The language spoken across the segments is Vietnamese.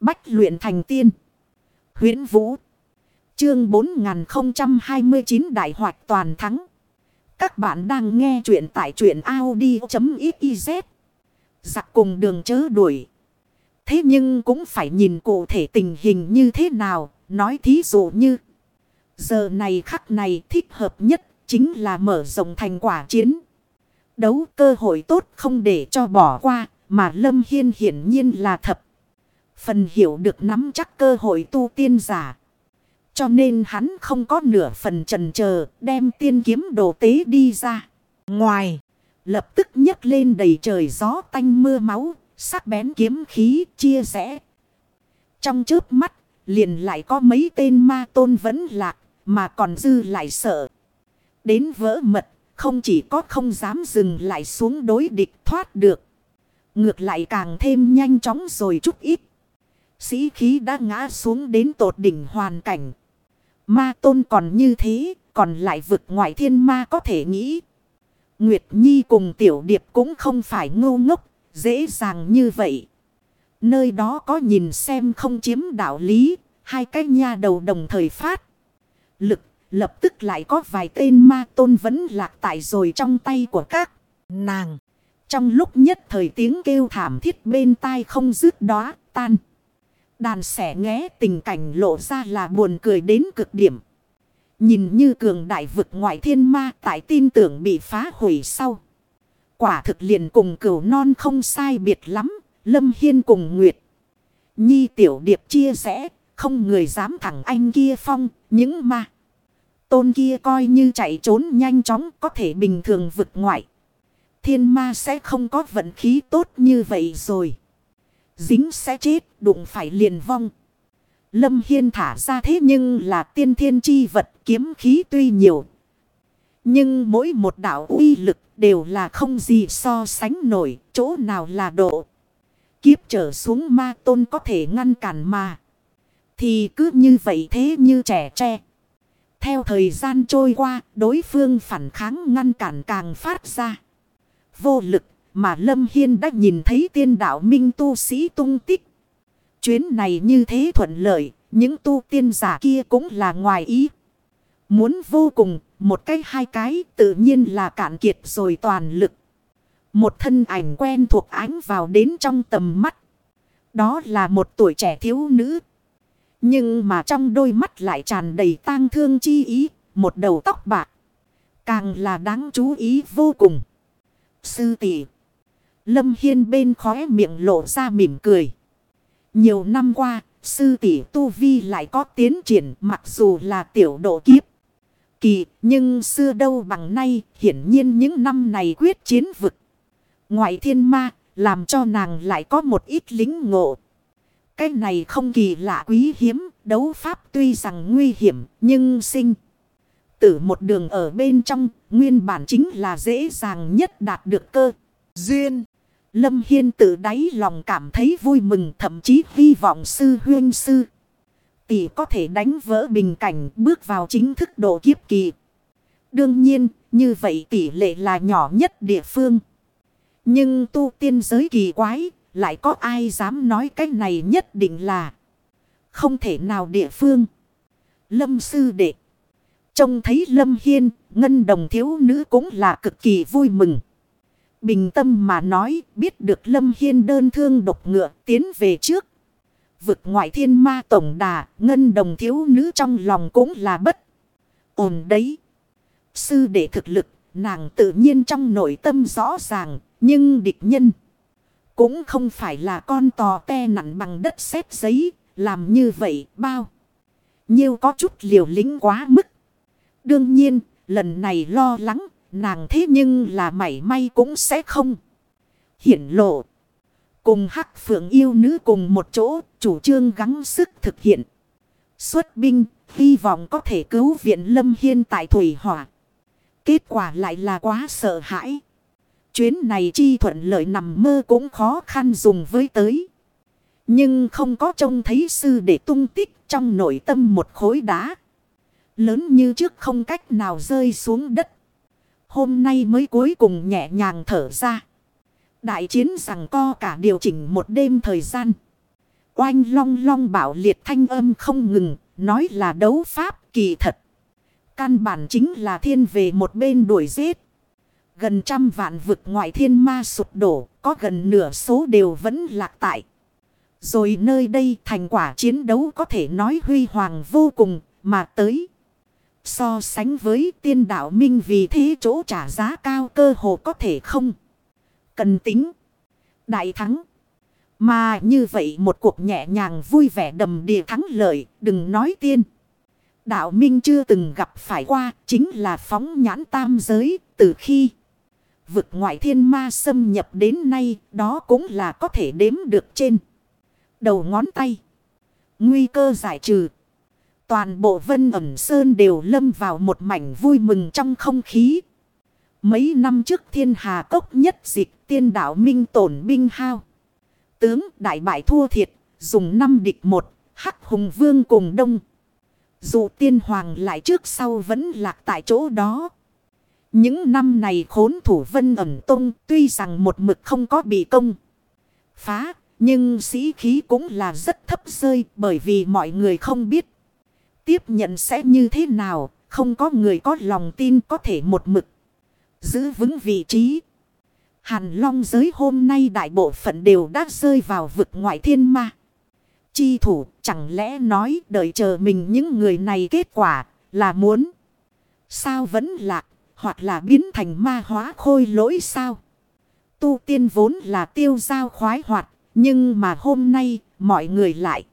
Bách luyện thành tiên. huyễn Vũ. Chương 4029 Đại hoạch toàn thắng. Các bạn đang nghe truyện tại truyện Audi.xyz. Giặc cùng đường chớ đuổi. Thế nhưng cũng phải nhìn cụ thể tình hình như thế nào. Nói thí dụ như. Giờ này khắc này thích hợp nhất chính là mở rộng thành quả chiến. Đấu cơ hội tốt không để cho bỏ qua. Mà Lâm Hiên hiển nhiên là thập. Phần hiểu được nắm chắc cơ hội tu tiên giả. Cho nên hắn không có nửa phần trần chờ đem tiên kiếm đồ tế đi ra. Ngoài, lập tức nhấc lên đầy trời gió tanh mưa máu, sắc bén kiếm khí chia rẽ. Trong chớp mắt, liền lại có mấy tên ma tôn vẫn lạc, mà còn dư lại sợ. Đến vỡ mật, không chỉ có không dám dừng lại xuống đối địch thoát được. Ngược lại càng thêm nhanh chóng rồi chút ít. Sĩ khí đã ngã xuống đến tột đỉnh hoàn cảnh. Ma tôn còn như thế, còn lại vực ngoại thiên ma có thể nghĩ. Nguyệt Nhi cùng Tiểu Điệp cũng không phải ngu ngốc, dễ dàng như vậy. Nơi đó có nhìn xem không chiếm đạo lý, hai cái nha đầu đồng thời phát. Lực, lập tức lại có vài tên ma tôn vẫn lạc tại rồi trong tay của các nàng. Trong lúc nhất thời tiếng kêu thảm thiết bên tai không dứt đó, tan. Đàn sẻ nghé tình cảnh lộ ra là buồn cười đến cực điểm. Nhìn như cường đại vực ngoại thiên ma tại tin tưởng bị phá hủy sau. Quả thực liền cùng cửu non không sai biệt lắm. Lâm Hiên cùng Nguyệt. Nhi tiểu điệp chia sẻ. Không người dám thẳng anh kia phong. Những ma. Tôn kia coi như chạy trốn nhanh chóng có thể bình thường vực ngoại. Thiên ma sẽ không có vận khí tốt như vậy rồi. Dính sẽ chết, đụng phải liền vong. Lâm Hiên thả ra thế nhưng là tiên thiên chi vật kiếm khí tuy nhiều. Nhưng mỗi một đạo uy lực đều là không gì so sánh nổi, chỗ nào là độ. Kiếp trở xuống ma tôn có thể ngăn cản mà. Thì cứ như vậy thế như trẻ tre. Theo thời gian trôi qua, đối phương phản kháng ngăn cản càng phát ra. Vô lực mà Lâm Hiên đã nhìn thấy tiên đạo minh tu sĩ tung tích. Chuyến này như thế thuận lợi, những tu tiên giả kia cũng là ngoài ý. Muốn vô cùng, một cái hai cái tự nhiên là cạn kiệt rồi toàn lực. Một thân ảnh quen thuộc ánh vào đến trong tầm mắt. Đó là một tuổi trẻ thiếu nữ. Nhưng mà trong đôi mắt lại tràn đầy tang thương chi ý, một đầu tóc bạc. Càng là đáng chú ý vô cùng. Sư tỷ Lâm Hiên bên khóe miệng lộ ra mỉm cười. Nhiều năm qua, sư tỷ Tu Vi lại có tiến triển mặc dù là tiểu độ kiếp. Kỳ, nhưng xưa đâu bằng nay, hiển nhiên những năm này quyết chiến vực. Ngoại thiên ma, làm cho nàng lại có một ít lính ngộ. Cái này không kỳ lạ quý hiếm, đấu pháp tuy rằng nguy hiểm, nhưng sinh. Tử một đường ở bên trong, nguyên bản chính là dễ dàng nhất đạt được cơ. Duyên. Lâm Hiên tự đáy lòng cảm thấy vui mừng thậm chí hy vọng sư huyên sư. Tỷ có thể đánh vỡ bình cảnh bước vào chính thức độ kiếp kỳ. Đương nhiên, như vậy tỷ lệ là nhỏ nhất địa phương. Nhưng tu tiên giới kỳ quái, lại có ai dám nói cái này nhất định là không thể nào địa phương. Lâm sư đệ. Trông thấy Lâm Hiên, ngân đồng thiếu nữ cũng là cực kỳ vui mừng. Bình tâm mà nói biết được Lâm Hiên đơn thương độc ngựa tiến về trước. Vực ngoại thiên ma tổng đà, ngân đồng thiếu nữ trong lòng cũng là bất ổn đấy. Sư đệ thực lực, nàng tự nhiên trong nội tâm rõ ràng, nhưng địch nhân cũng không phải là con tò te nặng bằng đất xếp giấy, làm như vậy bao. Nhiêu có chút liều lính quá mức. Đương nhiên, lần này lo lắng Nàng thế nhưng là mảy may cũng sẽ không. Hiển lộ. Cùng hắc phượng yêu nữ cùng một chỗ, chủ trương gắng sức thực hiện. Xuất binh, hy vọng có thể cứu viện Lâm Hiên tại Thủy Hỏa. Kết quả lại là quá sợ hãi. Chuyến này chi thuận lợi nằm mơ cũng khó khăn dùng với tới. Nhưng không có trông thấy sư để tung tích trong nội tâm một khối đá. Lớn như trước không cách nào rơi xuống đất. Hôm nay mới cuối cùng nhẹ nhàng thở ra. Đại chiến rằng co cả điều chỉnh một đêm thời gian. Oanh long long bảo liệt thanh âm không ngừng, nói là đấu pháp kỳ thật. Căn bản chính là thiên về một bên đuổi giết. Gần trăm vạn vực ngoại thiên ma sụp đổ, có gần nửa số đều vẫn lạc tại. Rồi nơi đây thành quả chiến đấu có thể nói huy hoàng vô cùng mà tới. So sánh với tiên đạo minh vì thế chỗ trả giá cao cơ hồ có thể không. Cần tính. Đại thắng. Mà như vậy một cuộc nhẹ nhàng vui vẻ đầm địa thắng lợi, đừng nói tiên. Đạo minh chưa từng gặp phải qua, chính là phóng nhãn tam giới, từ khi vực ngoại thiên ma xâm nhập đến nay, đó cũng là có thể đếm được trên đầu ngón tay. Nguy cơ giải trừ. Toàn bộ vân ẩm sơn đều lâm vào một mảnh vui mừng trong không khí. Mấy năm trước thiên hà cốc nhất dịch tiên đạo minh tổn binh hao. Tướng đại bại thua thiệt, dùng năm địch một, hắc hùng vương cùng đông. Dù tiên hoàng lại trước sau vẫn lạc tại chỗ đó. Những năm này khốn thủ vân ẩm tông tuy rằng một mực không có bị công. Phá nhưng sĩ khí cũng là rất thấp rơi bởi vì mọi người không biết. Tiếp nhận sẽ như thế nào, không có người có lòng tin có thể một mực. Giữ vững vị trí. Hàn long giới hôm nay đại bộ phận đều đã rơi vào vực ngoại thiên ma. Chi thủ chẳng lẽ nói đợi chờ mình những người này kết quả là muốn. Sao vẫn lạc hoặc là biến thành ma hóa khôi lỗi sao. Tu tiên vốn là tiêu giao khoái hoạt nhưng mà hôm nay mọi người lại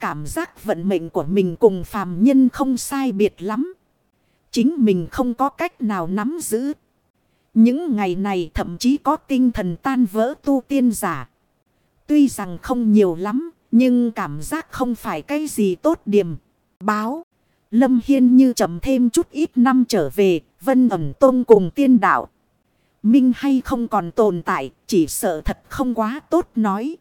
cảm giác vận mệnh của mình cùng phàm nhân không sai biệt lắm. Chính mình không có cách nào nắm giữ. Những ngày này thậm chí có tinh thần tan vỡ tu tiên giả. Tuy rằng không nhiều lắm, nhưng cảm giác không phải cái gì tốt điểm. Báo, Lâm Hiên như chậm thêm chút ít năm trở về, vân ẩm tôn cùng tiên đạo. Minh hay không còn tồn tại, chỉ sợ thật không quá tốt nói.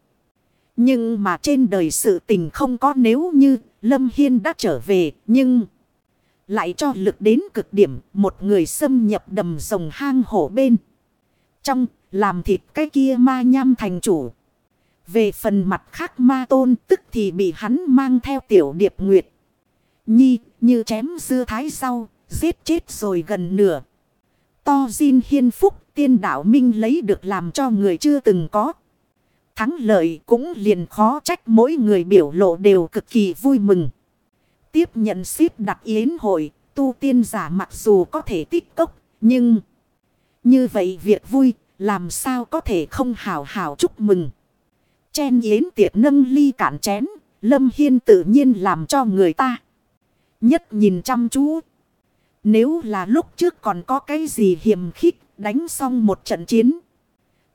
Nhưng mà trên đời sự tình không có nếu như Lâm Hiên đã trở về, nhưng lại cho lực đến cực điểm một người xâm nhập đầm rồng hang hổ bên. Trong, làm thịt cái kia ma nham thành chủ. Về phần mặt khác ma tôn tức thì bị hắn mang theo tiểu điệp nguyệt. Nhi như chém dưa thái sau, giết chết rồi gần nửa. To Jin hiên phúc tiên đạo minh lấy được làm cho người chưa từng có. Thắng lợi cũng liền khó trách mỗi người biểu lộ đều cực kỳ vui mừng. Tiếp nhận ship đặt yến hội, tu tiên giả mặc dù có thể tích cốc, nhưng... Như vậy việc vui, làm sao có thể không hào hào chúc mừng. Chen yến tiệc nâng ly cạn chén, Lâm Hiên tự nhiên làm cho người ta. Nhất nhìn chăm chú. Nếu là lúc trước còn có cái gì hiểm khích, đánh xong một trận chiến.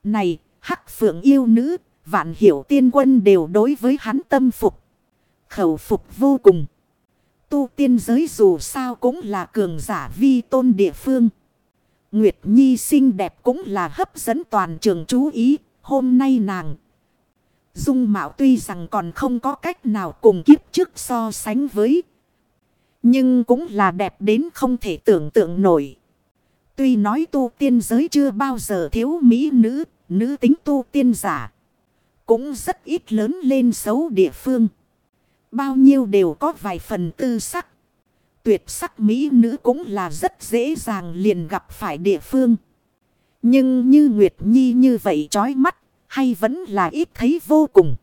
Này, hắc phượng yêu nữ, vạn hiểu tiên quân đều đối với hắn tâm phục. Khẩu phục vô cùng. Tu tiên giới dù sao cũng là cường giả vi tôn địa phương. Nguyệt Nhi xinh đẹp cũng là hấp dẫn toàn trường chú ý. Hôm nay nàng. Dung mạo tuy rằng còn không có cách nào cùng kiếp trước so sánh với. Nhưng cũng là đẹp đến không thể tưởng tượng nổi. Tuy nói tu tiên giới chưa bao giờ thiếu mỹ nữ, nữ tính tu tiên giả. Cũng rất ít lớn lên xấu địa phương. Bao nhiêu đều có vài phần tư sắc. Tuyệt sắc mỹ nữ cũng là rất dễ dàng liền gặp phải địa phương. Nhưng như Nguyệt Nhi như vậy chói mắt, hay vẫn là ít thấy vô cùng.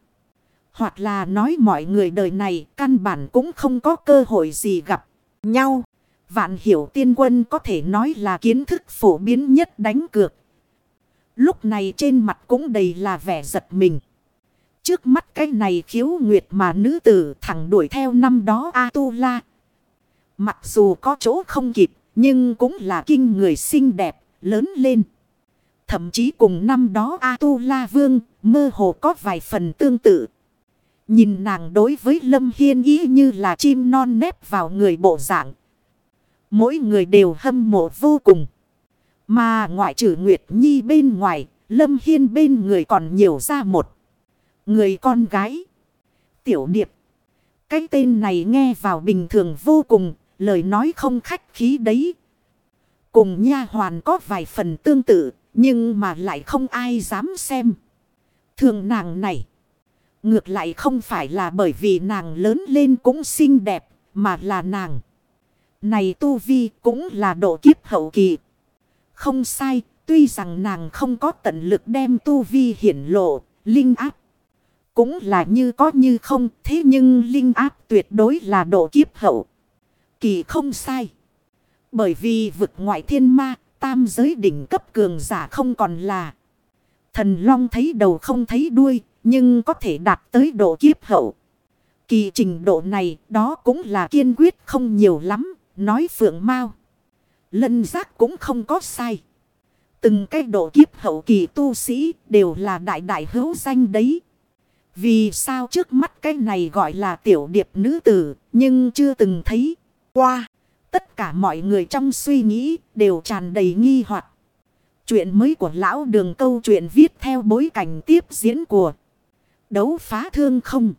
Hoặc là nói mọi người đời này căn bản cũng không có cơ hội gì gặp nhau. Vạn hiểu tiên quân có thể nói là kiến thức phổ biến nhất đánh cược. Lúc này trên mặt cũng đầy là vẻ giật mình. Trước mắt cái này khiếu nguyệt mà nữ tử thẳng đuổi theo năm đó A-tu-la. Mặc dù có chỗ không kịp, nhưng cũng là kinh người xinh đẹp, lớn lên. Thậm chí cùng năm đó A-tu-la vương, mơ hồ có vài phần tương tự. Nhìn nàng đối với Lâm Hiên ý như là chim non nép vào người bộ dạng. Mỗi người đều hâm mộ vô cùng. Mà ngoại trừ Nguyệt Nhi bên ngoài, Lâm Hiên bên người còn nhiều ra một. Người con gái. Tiểu Điệp. Cái tên này nghe vào bình thường vô cùng, lời nói không khách khí đấy. Cùng nha hoàn có vài phần tương tự, nhưng mà lại không ai dám xem. Thường nàng này. Ngược lại không phải là bởi vì nàng lớn lên cũng xinh đẹp, mà là nàng. Này tu vi cũng là độ kiếp hậu kỳ. Không sai, tuy rằng nàng không có tận lực đem tu vi hiển lộ, linh áp. Cũng là như có như không, thế nhưng linh áp tuyệt đối là độ kiếp hậu. Kỳ không sai. Bởi vì vực ngoại thiên ma, tam giới đỉnh cấp cường giả không còn là. Thần long thấy đầu không thấy đuôi, nhưng có thể đạt tới độ kiếp hậu. Kỳ trình độ này, đó cũng là kiên quyết không nhiều lắm, nói phượng mau. Lân giác cũng không có sai. Từng cái độ kiếp hậu kỳ tu sĩ đều là đại đại hữu danh đấy. Vì sao trước mắt cái này gọi là tiểu điệp nữ tử, nhưng chưa từng thấy qua. Tất cả mọi người trong suy nghĩ đều tràn đầy nghi hoặc Chuyện mới của lão đường câu chuyện viết theo bối cảnh tiếp diễn của đấu phá thương không.